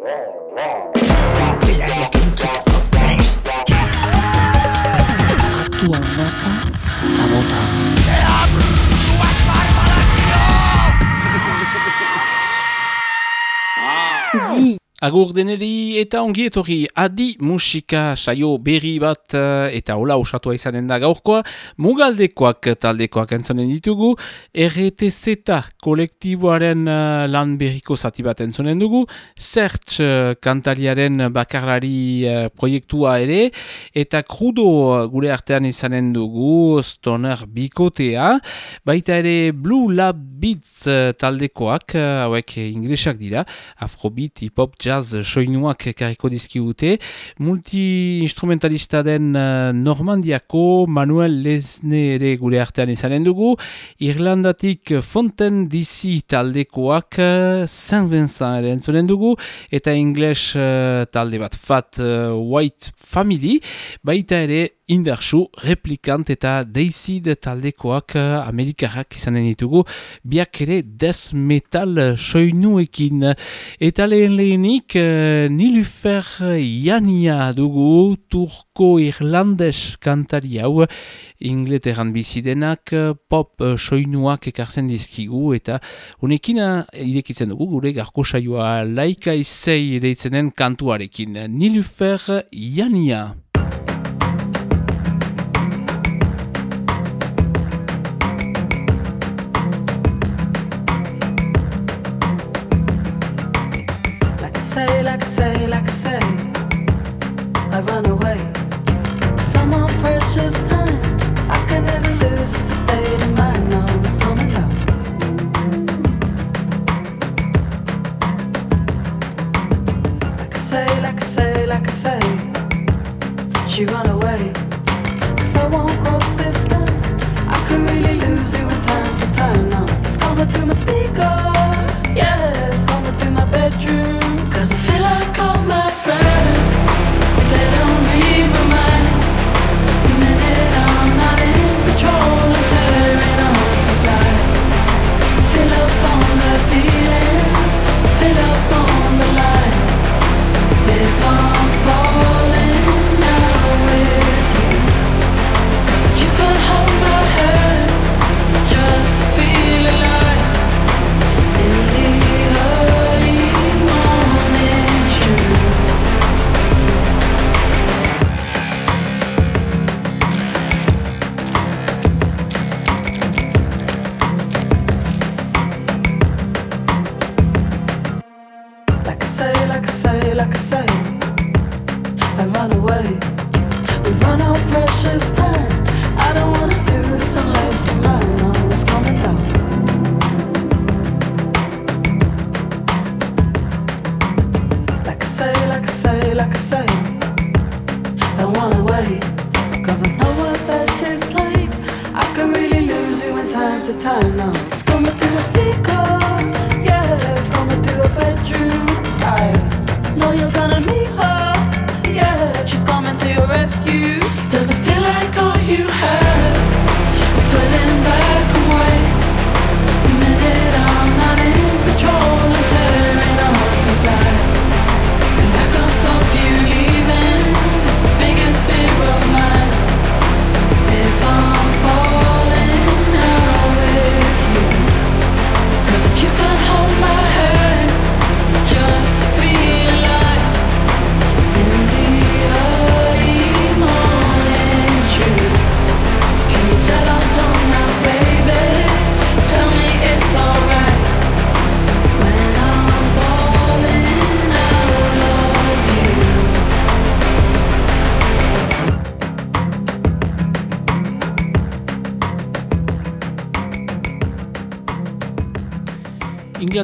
roar, roar. Agur deneri eta ongi etorri adi musika saio berri bat eh, eta hola usatua izanen da gaurkoa. Mugaldekoak taldekoak entzonen ditugu. RTZ kolektiboaren uh, lan berriko zati bat entzonen dugu. Zertx uh, kantariaren bakarlari proiektua ere. Eta krudo gure artean izanen dugu stoner bikotea. Baita ere Blue Lab Beats taldekoak, hauek ingresak dira. Afrobeat, hip-hop, jazz soinuak kariko dizkigute. Multi-instrumentalista den uh, Normandiako Manuel Lesne ere gure artean izanen dugu. Irlandatik Fonten DC taldekoak uh, Saint Vincent ere entzonen dugu. Eta English uh, talde bat Fat White Family. Baita ere indarsu, replikant eta deizid taldekoak uh, amerikarrak izanen ditugu, biak ere des metal soinuekin. Eta lehen lehenik, uh, nilufer jania dugu, turko-irlandes kantari hau, ingleteran bizidenak, pop soinuak ekartzen dizkigu, eta unekin irekitzen dugu, gure garko saioa laika izei deitzenen kantuarekin. Nilufer jania. Say, like I say, like I say, I run away. Some more precious time I can never lose. It's a state of mind, no, it's coming low. Like I say, like I say, like I say, she run away. Cause I won't cross this line. I could really lose you in time to time now. It's coming through my speaker,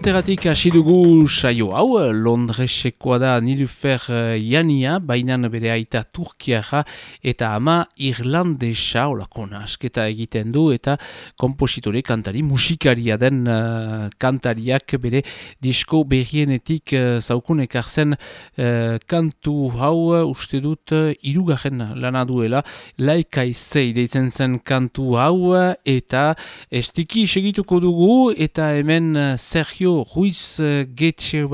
Inglateratik hasi dugu saio hau, Londresekoa da Nilufer Jania, bainan bere aita Turkiara eta ama Irlandesa, olako nasketa egiten du, eta kompositore kantari musikaria den uh, kantariak bere disko berrienetik uh, zaukun ekartzen uh, kantu hau, uste dut, uh, irugarren lana duela, laika izei deitzen zen kantu hau, eta estiki segituko dugu, eta hemen Sergio Ruiz Getxe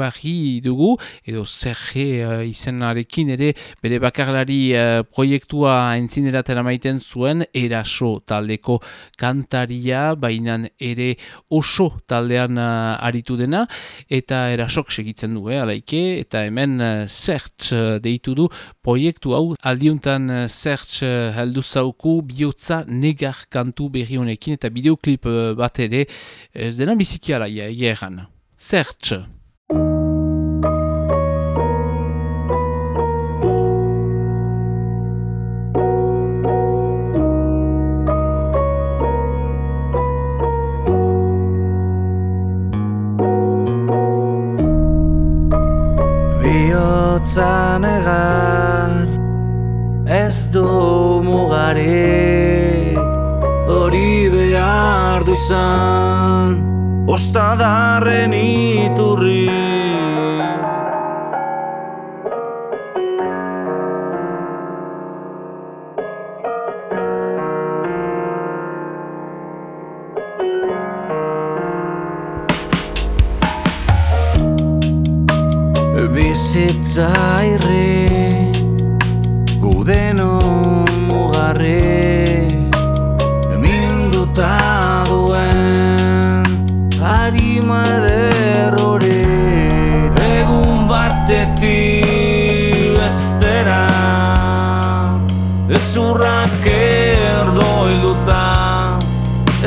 dugu, edo Serge uh, izenarekin ere bere bakarlari uh, proiektua entzineratera maiten zuen, eraso taldeko kantaria, bainan ere oso taldean uh, aritu dena, eta erasok segitzen du, eh, alaike, eta hemen uh, Serge deitu du proiektu hau aldiuntan uh, Serge heldu zauku bihotza negar kantu berri honekin, eta bideoklip uh, bat ere, ez dena biziki alaia, egeran. Serge. Bihotzan egar Ez du mugarik Hori behar du izan Ostadarren iturri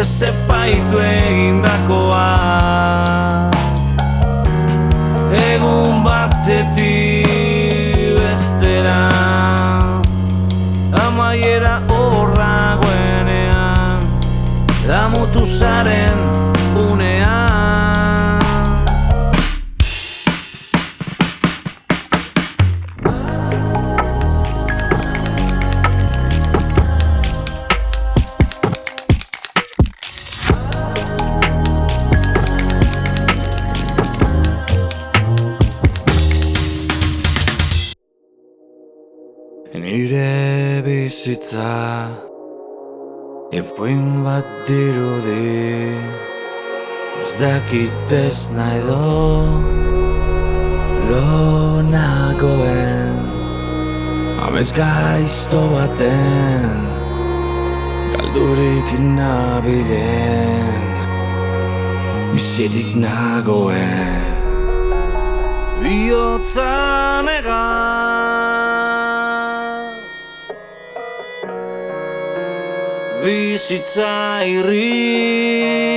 se baitu ainda. Dakit ez nahi do Lo nagoen. Amez gaizto baten Galdurik nabilen. Bizirik nagoen. Bihotzan bizitza irri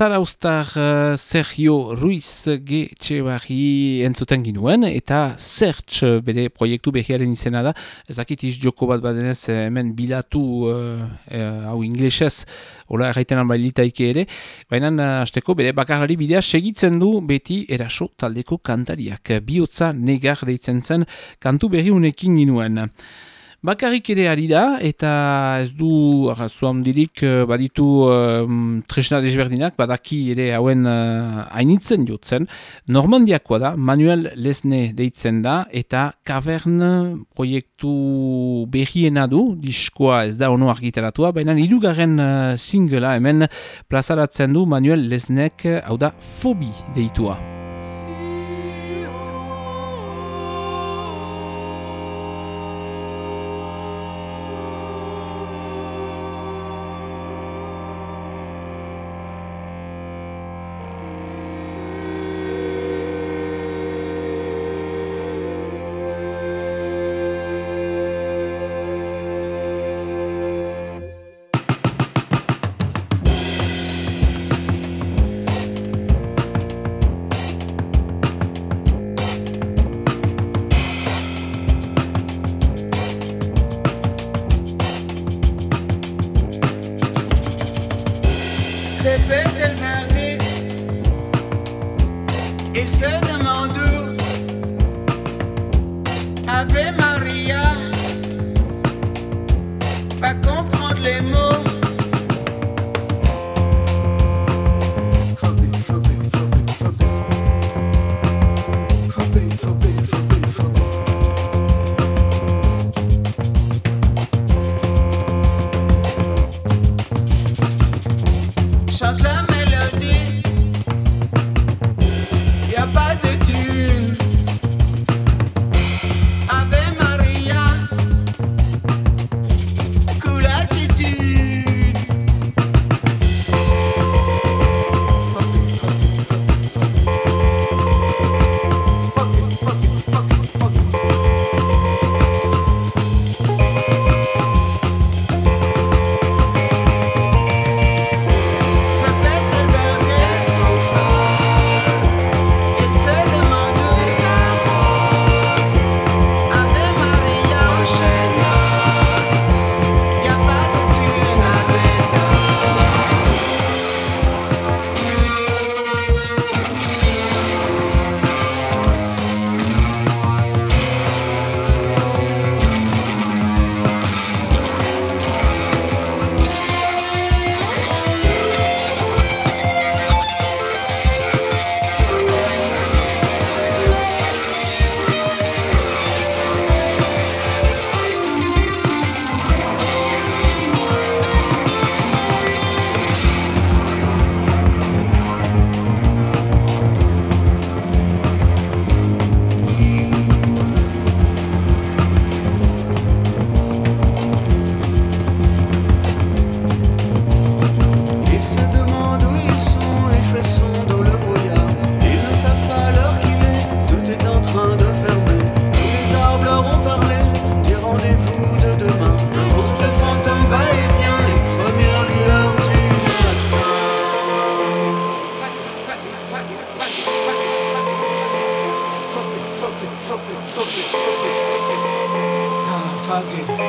Zaraustar uh, Sergio Ruiz Getxebarri entzuten ginuen, eta Serge bere proiektu behiaren izena da, ez dakit joko bat badenez eh, hemen bilatu uh, uh, hau inglesez, hola erraiten albailitaike ere, baina uh, azteko bere bakarlari bidea segitzen du beti eraso taldeko kantariak. Biotza negar deitzen zen kantu berri unekin ginuen. Bakarrik ere ari da, eta ez du arrazoa dirik eh, baditu um, tresna desberdinak, badaki ere hauen uh, hainitzen jotzen. Normandiakoa da, Manuel Lesne deitzen da, eta kavern proiektu berriena du, diskoa ez da ono argitaratua, baina irugarren uh, singela hemen plazaratzen du Manuel Lesnek, hau da, fobi deitua.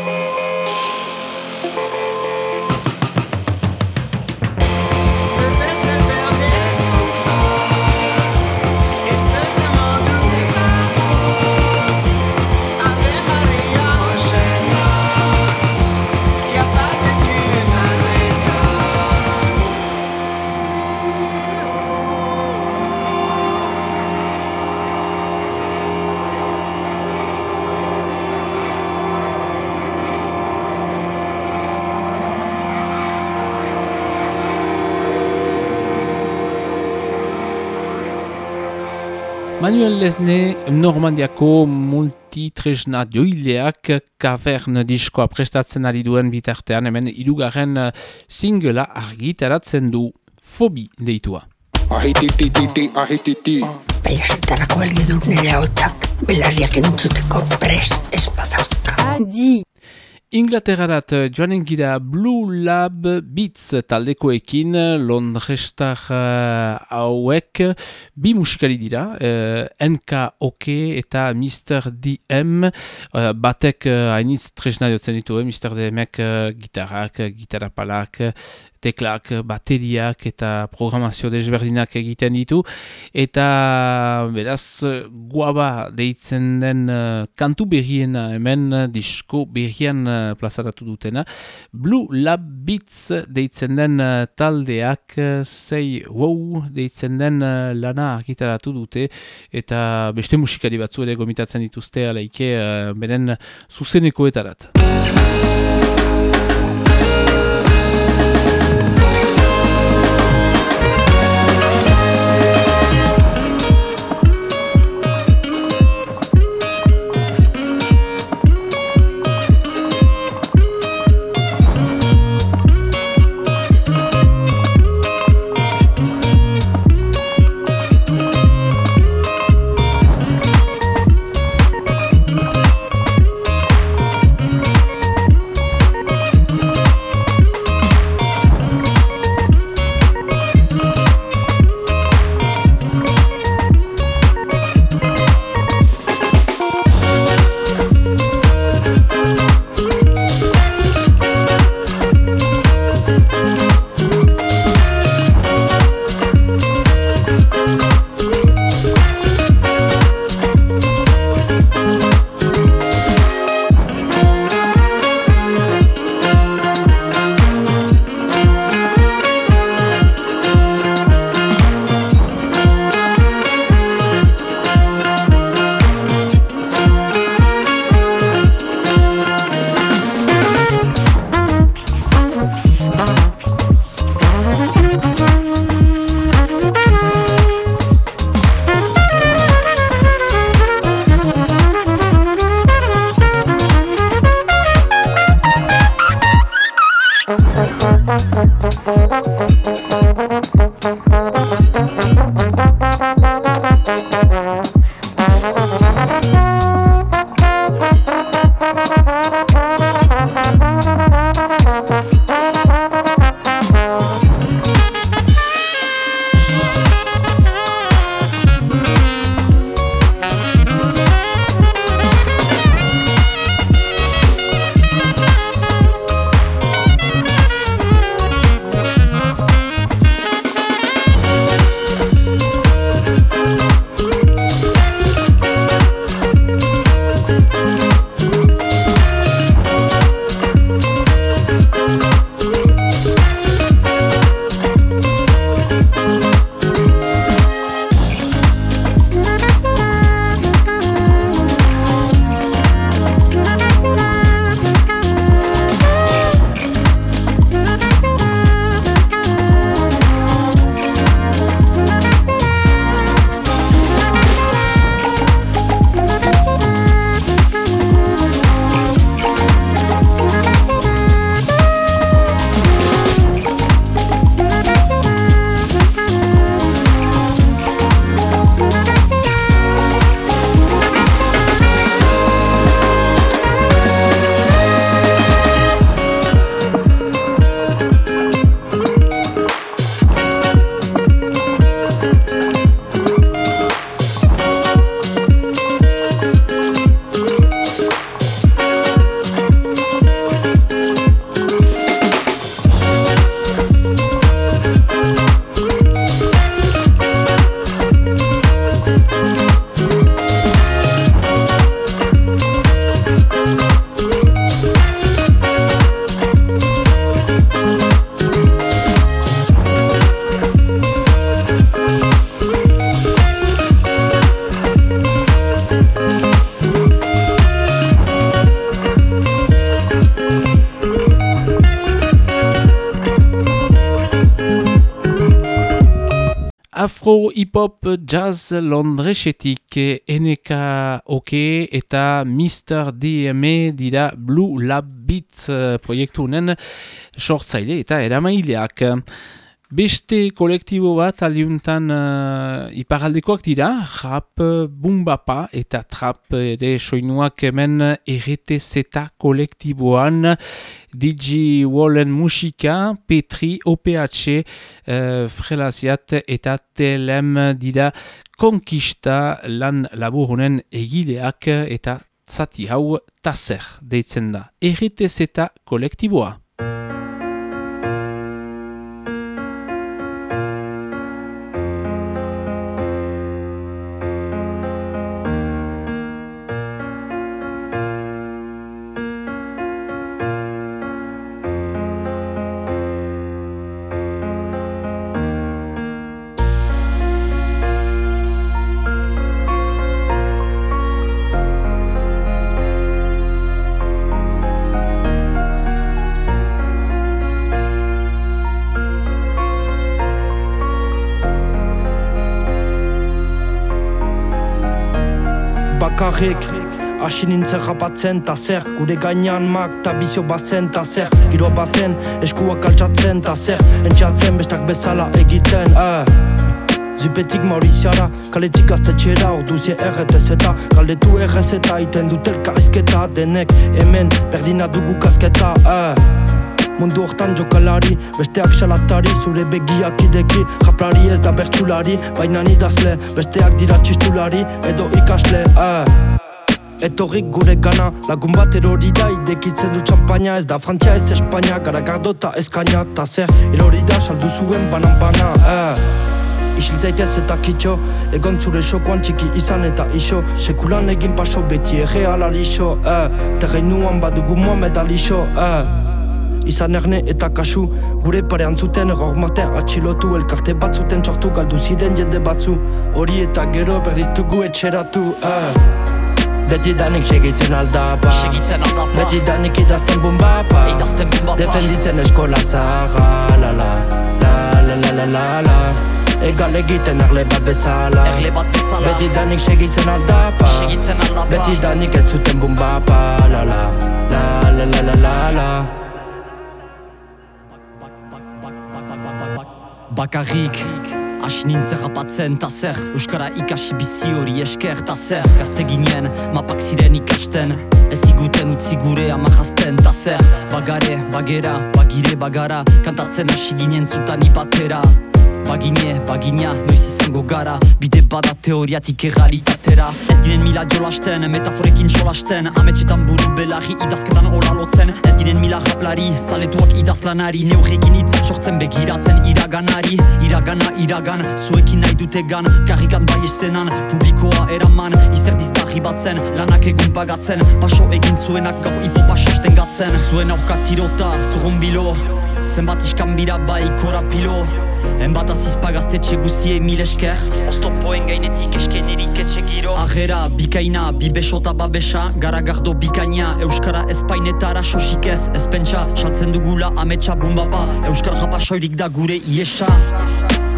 Música Manuel Lesne Normandiako multitresna joileak kavern diskoa prestatzen ari duen bitartean hemen irugarren uh, singela argitaratzen du fobi deitua. Ahititititi, ahititi. Baina zertarako helgi du nire hautak, belarriak entzuteko prest espadaka. Adi! Inglaterrarat joanen gira Blue Lab Beats taldekoekin Londrestar uh, hauek bi musikari dira uh, NKOK eta Mr. DM uh, batek hainitz tresna jotzen ditu, eh? Mr. DM-ek uh, gitarrak, gitarapalak teklak, bateriak eta programazio desberdinak egiten ditu. Eta beraz guaba deitzen den uh, kantu berriena hemen disko berrian uh, plazaratu dutena. Blue Lab Beats deitzen den uh, taldeak sei wow deitzen den uh, lana argitaratu dute. Eta beste musikari batzu ere gomitatzen dituzte alaike uh, beren zuzenekoetarat. Hip-hop jazz londresetik NK OK eta Mr. DME dira Blue Lab Beat eh, proiektunen sortzaile eta eramaileak. Beste kolektibo bat aliuntan uh, iparaldekoak dira, rap, bumbapa eta trap ere soinuak hemen RTZ kolektiboan, DJ Wallen Musika, Petri, OPH, uh, Frelaziat eta TLM dira konkista lan laburunen egileak eta zati hau tazer deitzen da. RTZ kolektiboa. Bakarrik Asi nintzen rapatzen ta zer. Gure gainean mak ta bizio bazen ta zer. Giro bazen eskuak altxatzen ta zer. Entxatzen bestak bezala egiten eh. Zupetik Mauriziara, kaletik gaztetxera Orduzie erretez eta galdetu errez eta Iten dut elkarrizketa denek. Hemen berdina dugu kasketa eh. Mundu hortan jokalari, besteak salatari Zure begiak ideki, japlari ez da bertsulari Baina nidazle, besteak dira txistulari Edo ikasle, eh. Etorrik gure gana, lagun bat erori da Idekitzen du txampaina, ez da Frantzia ez Espainia Gara gardo eta eskaina, ta zer Erori da, saldu zuen banan bana eh. Isil zaitez eta kitxo Egon zure xokoan txiki izan eta iso Sekulan egin paso beti ege alalixo eh. Terreinuan badugu Mohamed alixo eh. Izan erne eta kasu Gure parean zuten eror maten atxilotu Elkarte bat zuten txortu galdu ziren jende batzu Hori eta gero berditugu etxeratu eh. Beti danik segitzen aldapa Segitzen aldapa Beti danik idazten bumbapa Idazten bumbapa Defenditzen eskola zaharra La la La la la la la la Egal egiten erle bat bezala Erle bat bezala Beti danik segitzen aldapa Segitzen aldapa Beti danik ez zuten bumbapa La la La la la la la la Bakarrik Asi nintzen rapatzen ta zer Euskara ikasi bizi hori esker ta zer Gazte ginen mapak ziren ikasten Ez iguten utzi gure ama jazten ta zer Bagare, bagera, bagire, bagara Kantatzen hasi ginen zutan ipatera Bagine, bagina, noiz izango gara? Bide bada teoriatik errealitatera. Ez ginen mila jolasten, metaforekin jolasten. Ametxetan buru belarri idazketan hola lotzen. Ez ginen mila japlari, zaletuak idazlanari. Neurrekin itzak sortzen begiratzen iraganari. Iragana, iragan, zuekin nahi dute gan. Karrikan bai esenan, publikoa eraman. Izer diztarri batzen, lanak egun pagatzen. Paso egin zuenak gaur hipo pasosten gatzen. Zuen aurka tirota, zurron bilo Zenbat iskan bira bai korapilo. Enbat azizpa gaztetxe guzie mil esker. Oztopoen gainetik esken erik etxe giro. Agera, bikaina, bibeso eta babesa Garagardo bikaina, Euskara espainetara sosik ez Ez pentsa, saltzen dugula ametsa bumbapa. Euskal japa soirik da gure iesa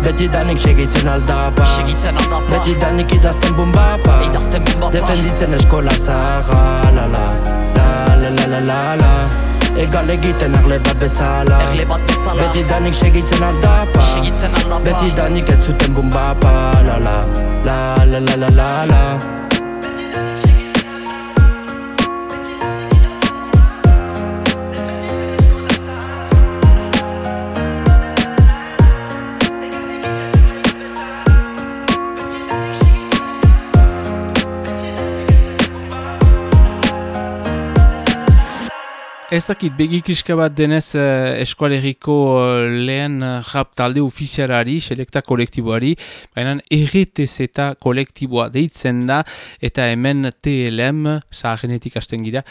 Beti danik segitzen aldapa. Segitzen aldapa. Beti danik idazten bumbapa. Idazten bumbapa. Defenditzen eskola zaharra La la La la la la la la Egal egiten erle bat bezala. Erle bat bezala. Beti danik segitzen aldapa. Segitzen aldapa. Beti danik ez zuten bumbapa La la La la la la la la Ez dakit begikiska bat denez uh, eskualeriko uh, lehen uh, rap talde ofiziarari, selekta kolektiboari, baina eta kolektiboa deitzen da, eta hemen TLM, zaharenetik hasten gira,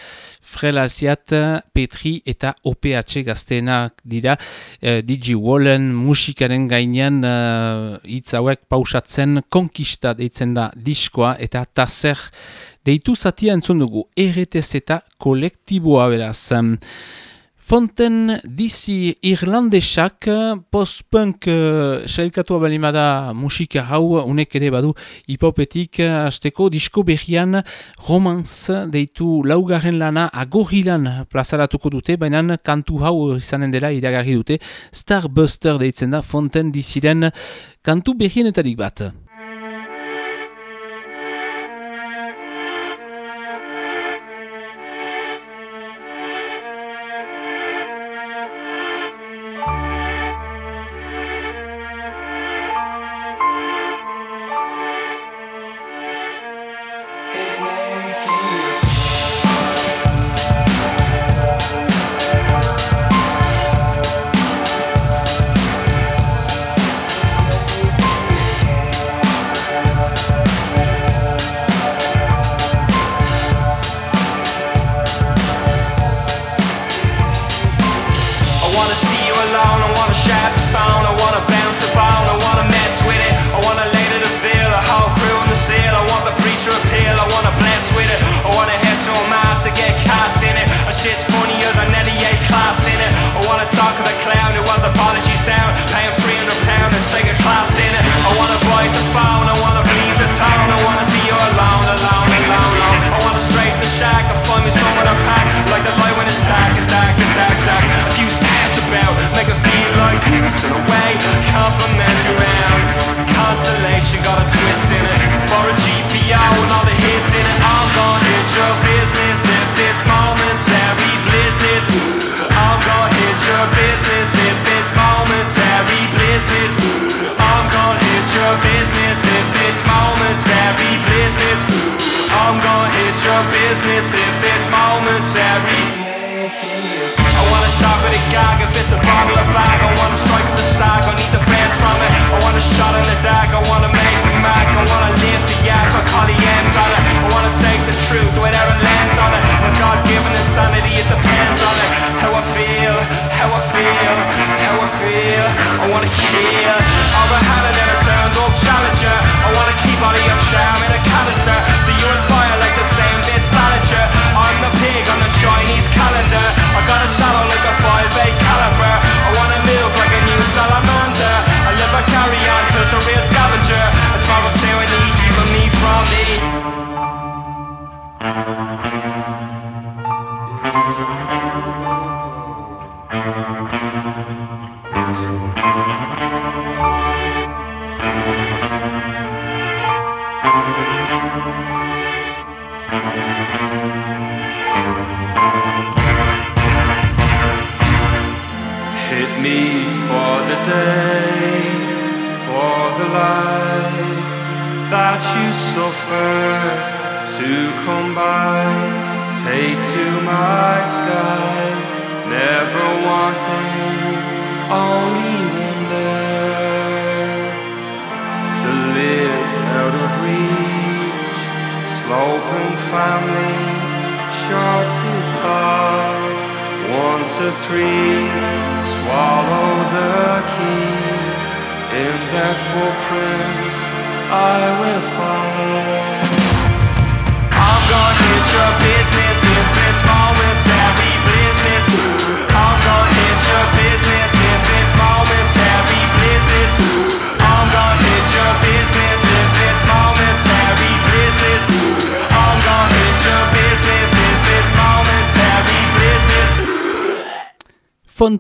Frelaziat, Petri eta OPH gazteenak dira, uh, Digi Wallen musikaren gainean hitz hauek pausatzen konkista deitzen da diskoa, eta tazer deitu zatia entzun dugu eta kolektiboa beraz. Fonten DC irlandesak post-punk uh, sailkatua balimada musika hau unek ere badu hipopetik hasteko disko berrian romans deitu laugarren lana agorilan plazaratuko dute, baina kantu hau izanen dela iragarri dute Starbuster deitzen da Fonten DC-ren kantu berrienetarik bat.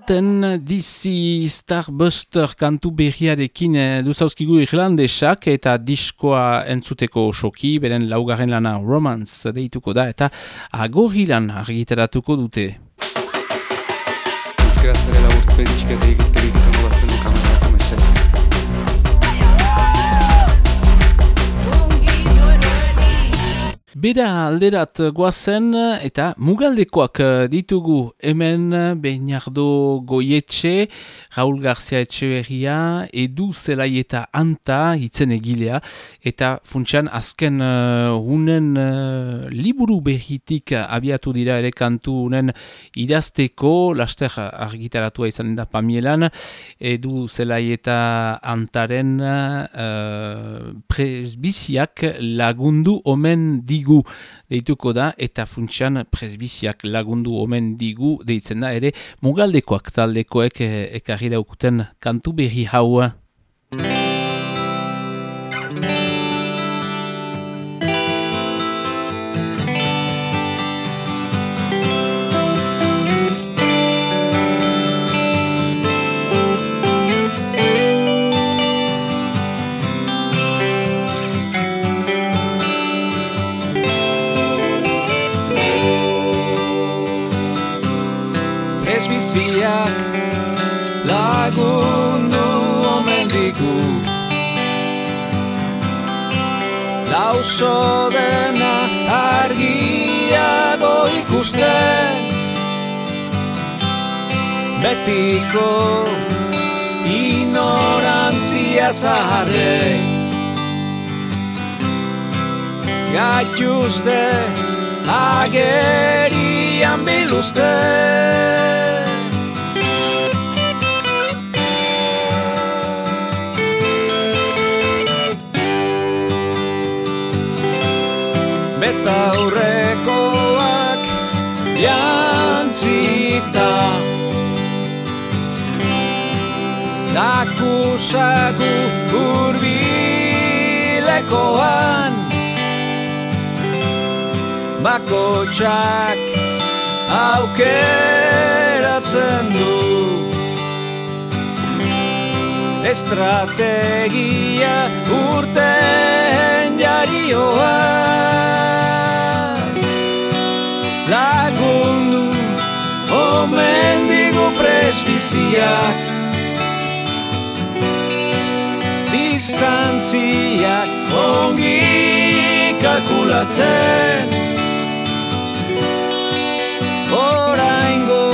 Mountain DC Starbuster kantu berriarekin eh, duzauzkigu irlandesak eta diskoa entzuteko osoki, beren laugarren lana romance deituko da eta agorilan argitaratuko dute. Euskaraz ere laburtu egiterik izango bazen dukamera, kamesez. Bera alderat goazen eta mugaldekoak eh, ditugu hemen eh, Beinardo Goietxe, Raul Garzia Etxeberria, Edu Zelaieta Anta, hitzen egilea, eta funtsan azken uh, unen uh, liburu behitik abiatu dira ere kantu unen idazteko, laster argitaratu izan da pamielan, Edu Zelaieta Antaren uh, presbiziak lagundu omen digu digu deituko da eta funtsan presbiziak lagundu omen digu deitzen da ere mugaldekoak taldekoek eh, ekarri daukuten kantu berri haua. Zuzeneak lagundu omen digu. Lauso dena argiago ikusten. Betiko inorantzia zaharrei Gaituzte agerian biluzten da Tak usagu urbilekoan. Bakotxak aukeratzen du. Estrategia urten jarioan ο μέντιγου πρεσβησιακ Distantziak ongi kalkulatzen. Oraingo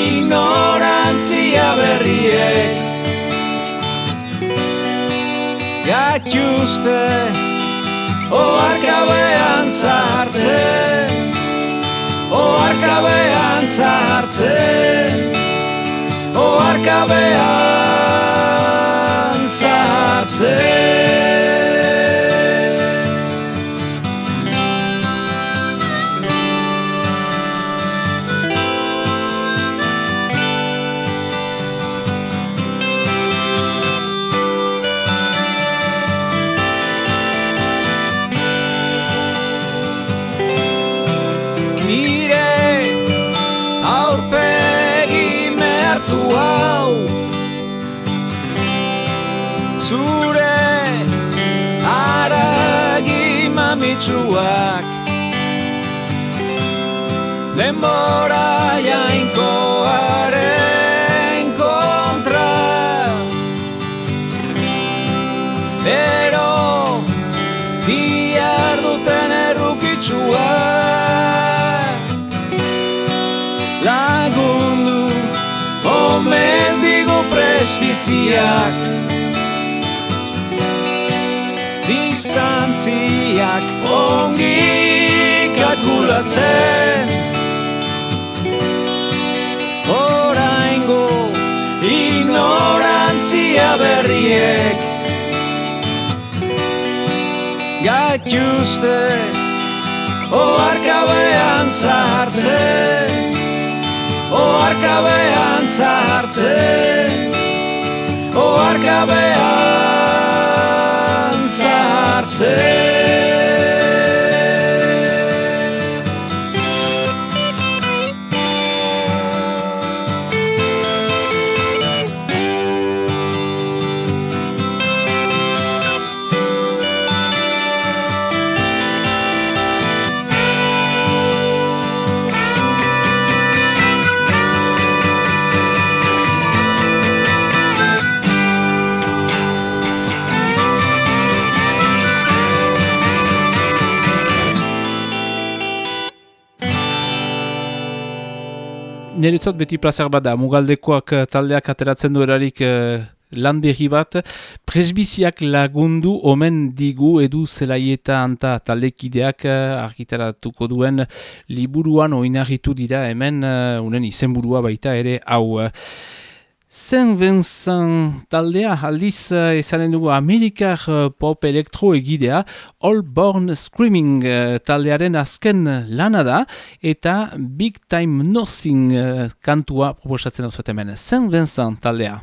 ignorantzia berriek. Gatxuzte oarkabean zartzen Oarkabean zartzen Oarkabean zartzen Denbora jainkoaren kontra Ero bihar duten errukitxuak Lagundu omen digu presbiziak distantziak ongi kalkulatzen berriek. Gaituzte oarkabean zartzen Oarkabean zartzen Oarkabean zartzen niretzat beti plazer bat da, mugaldekoak eh, taldeak ateratzen du erarik uh, bat, presbiziak lagundu omen digu edu zelaieta anta taldekideak uh, argitaratuko duen liburuan oinarritu dira hemen uh, unen izenburua baita ere hau. Zen Vincent taldea aldiz uh, ezanen dugu Amerikar uh, pop elektro egidea All Born Screaming uh, taldearen azken lana da eta Big Time Nothing kantua proposatzen hau zuetemen. Zen Vincent taldea.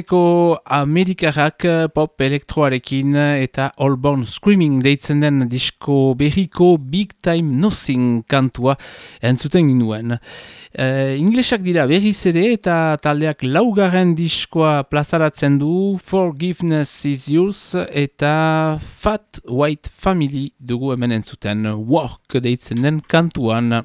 Vincenteko Amerikarrak pop elektroarekin eta All Born Screaming deitzen den disko berriko Big Time Nothing kantua entzuten ginuen. Uh, inglesak dira berriz ere eta taldeak laugarren diskoa plazaratzen du Forgiveness is Yours eta Fat White Family dugu hemen entzuten Work deitzen den kantuan.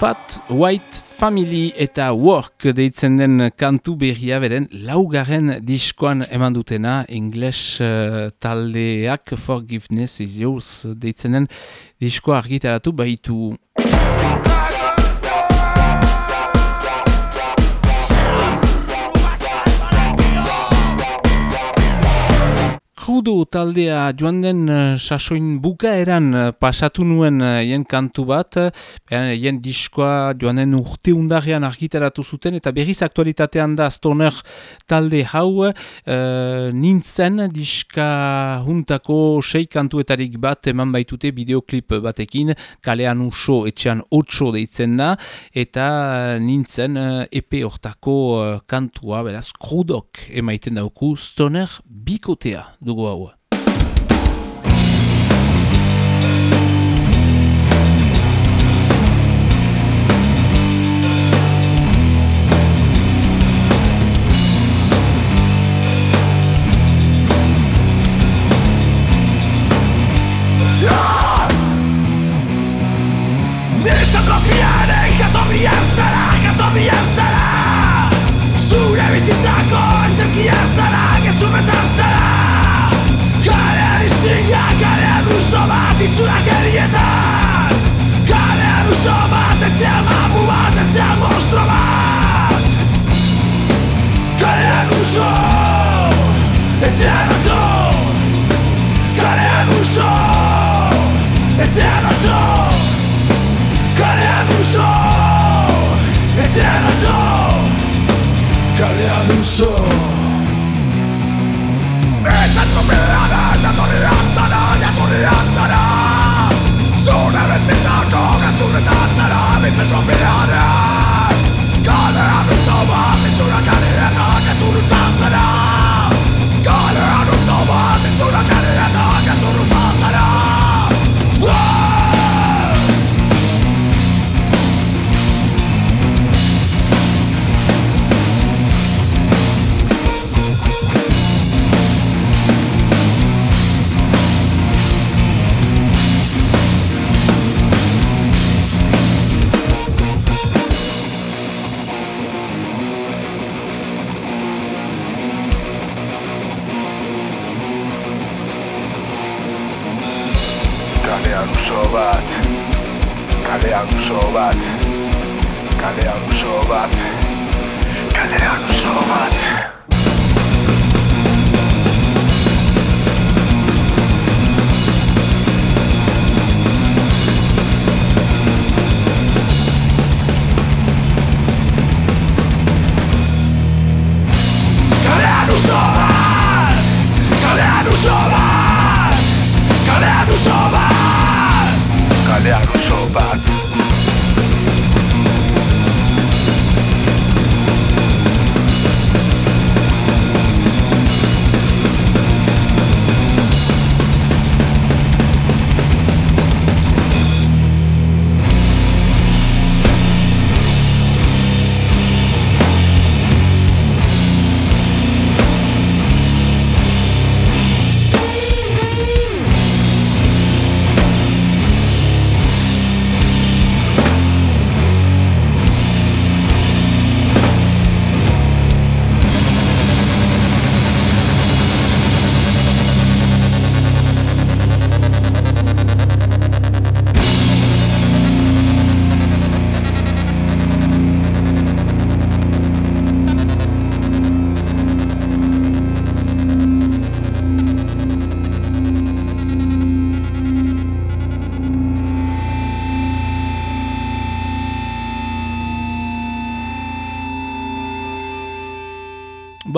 White Family eta Work deitzen den kantu berria beren laugarren diskoan eman dutena English uh, taldeak Forgiveness is yours deitzen den diskoa argitaratu baitu. Krudo taldea joan den uh, sasoin bukaeran uh, pasatu nuen uh, jen kantu bat, jen diskoa joan den urte undarrean argitaratu zuten, eta berriz aktualitatean da stoner talde hau, nintzen diska juntako sei kantuetarik bat eman baitute bideoklip batekin, kalean uso etxean otso deitzen da, eta nintzen epe hortako kantua, beraz, krudok emaiten dauku stoner bikotea dugu dugu hau. Uso bat itxura gerietan Kalean uso bat, etzean mamu bat, etzean monstro bat Kalean uso, etzean atzo Kalean uso, etzean atzo Kalean uso, etzean atzo Kalean uso Ez atropellada, jatorria zara, jatorria zara Zure bezitzako gezurretan zara, Kalean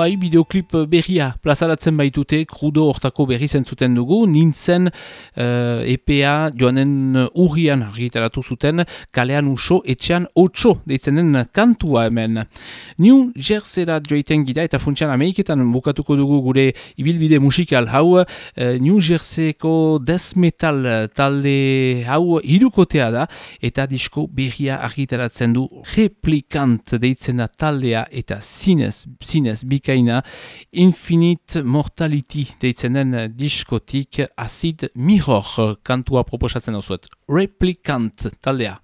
bai bideoklip berria plazaratzen baitute, krudo hortako berri zentzuten dugu, nintzen uh, EPA joanen urrian argitaratu zuten, kalean uso, etxean otso, deitzen den kantua hemen. New Jerseyra joiten gira eta funtsian Ameriketan bukatuko dugu gure ibilbide musikal hau, uh, New Jerseyko death metal talde hau hirukotea da, eta disko berria argitaratzen du replikant deitzen da taldea eta zinez, zinez, bika bikaina Infinite Mortality deitzen den diskotik Acid Mirror kantua proposatzen hau Replicant taldea.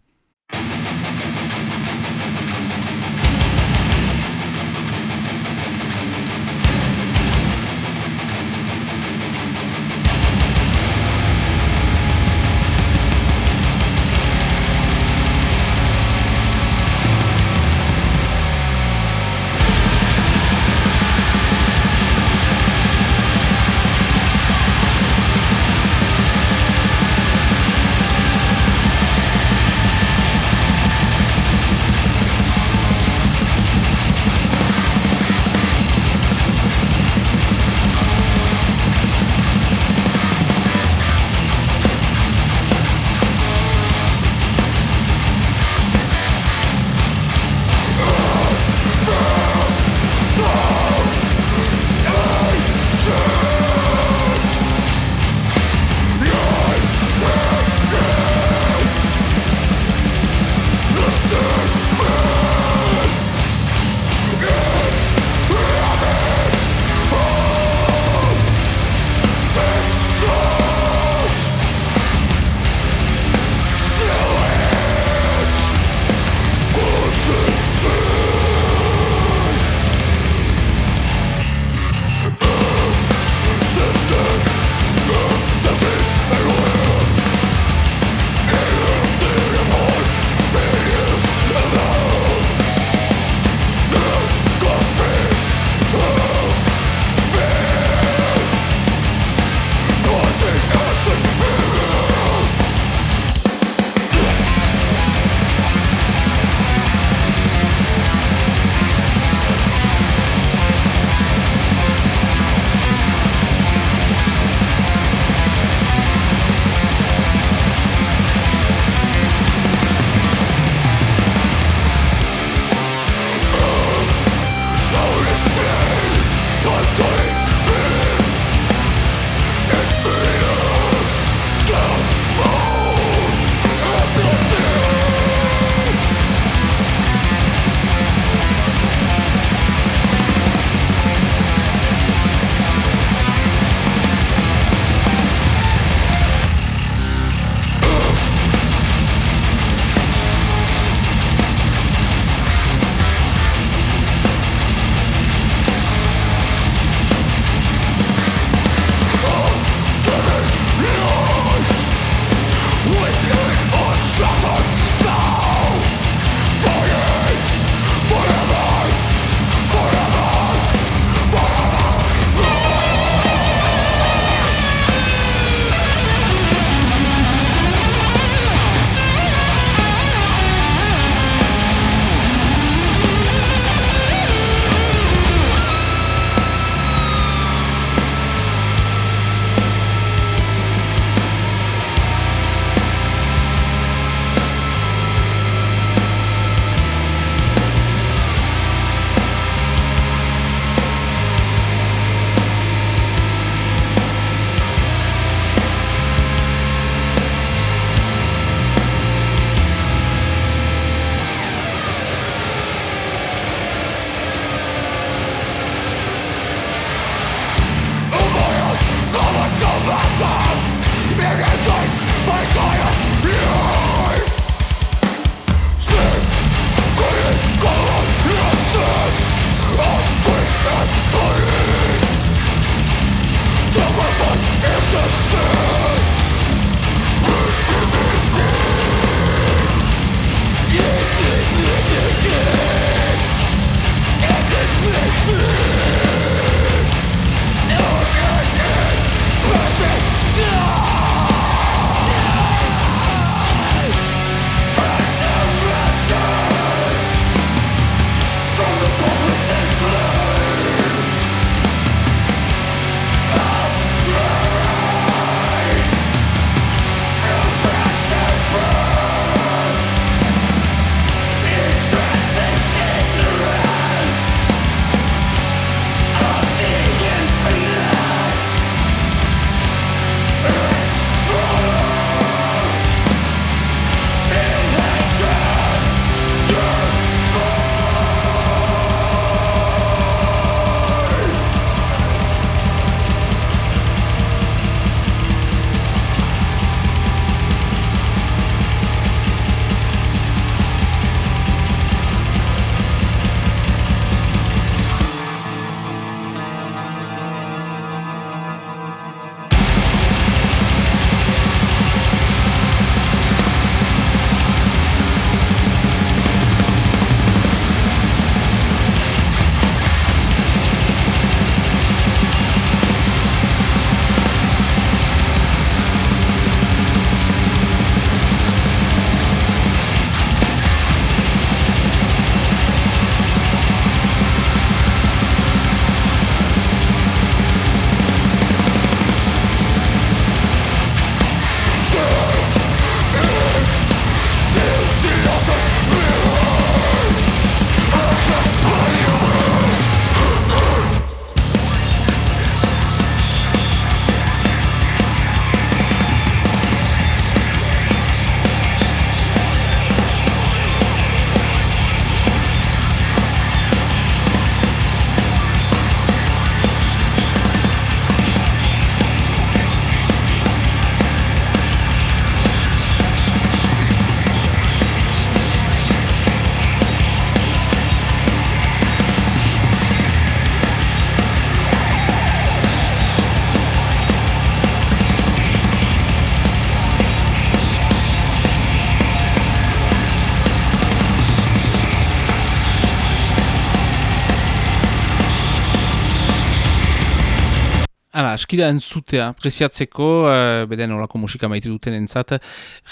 Askida entzutea, preziatzeko, uh, beden olako musika maite duten entzat,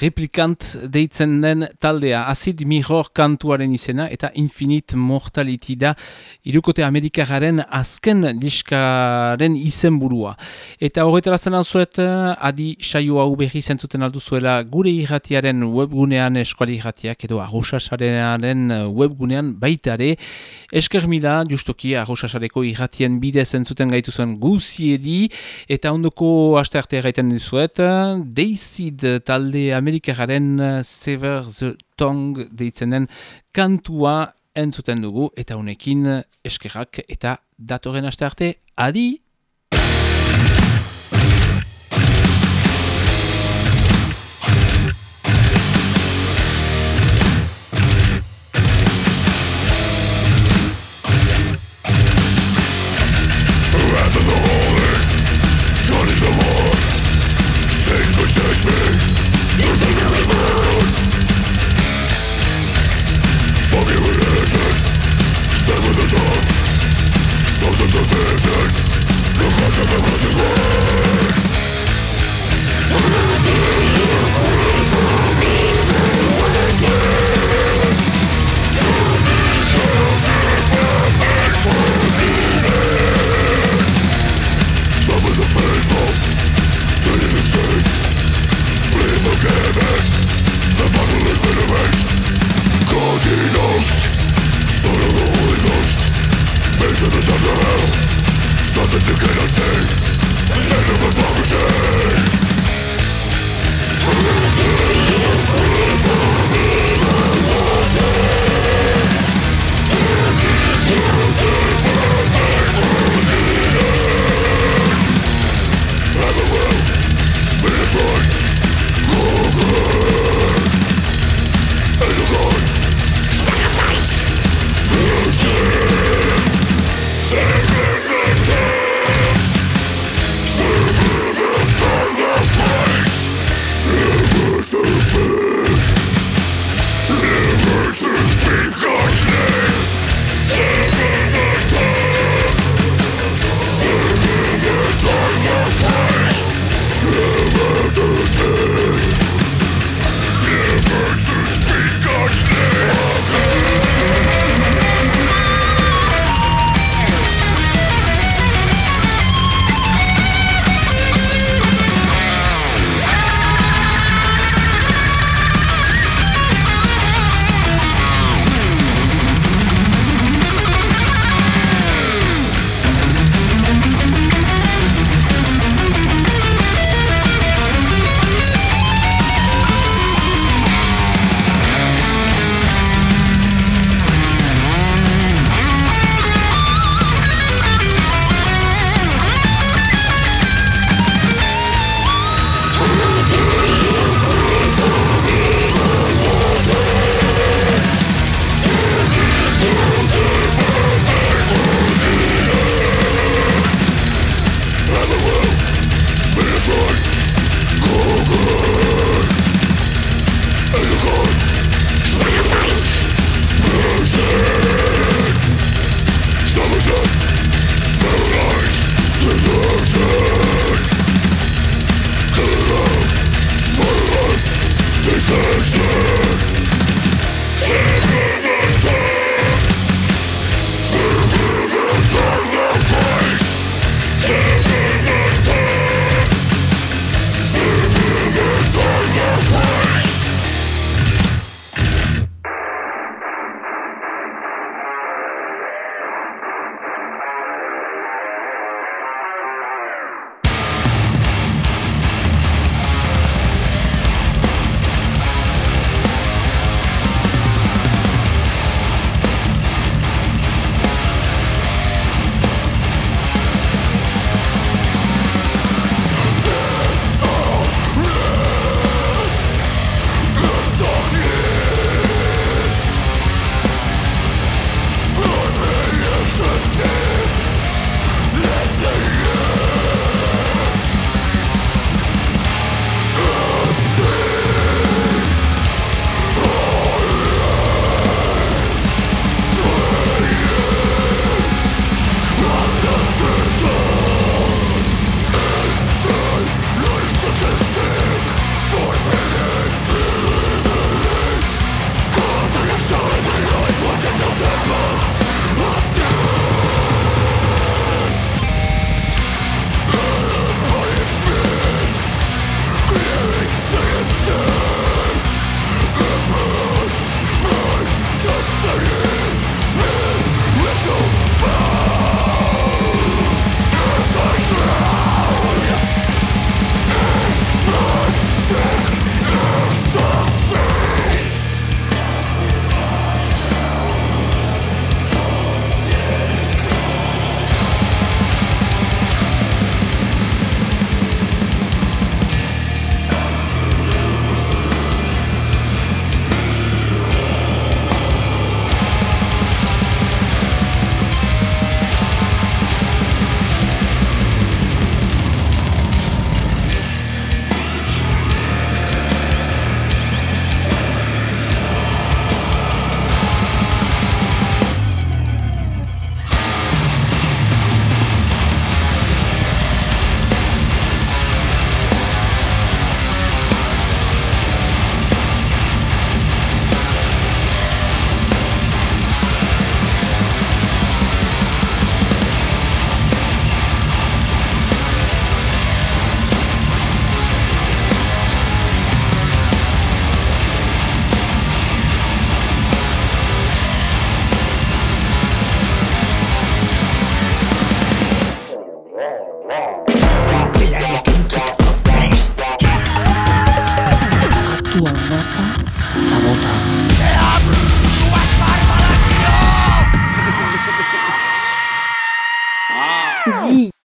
replikant deitzen den taldea, azid mirror kantuaren izena, eta infinit mortality da, irukote amerikaren azken diskaren izen burua. Eta horretara zen alzuet, adi saio hau berri zentzuten alduzuela gure irratiaren webgunean eskuali irratiak, edo arrosasaren webgunean baitare, esker mila, justoki arrosasareko irratien bidez entzuten gaitu zen guziedi, eta ondoko aste arte erraiten dizuet, deizid talde amerikaren Sever the Tongue deitzen den kantua entzuten dugu, eta honekin eskerrak eta datoren aste arte, adi!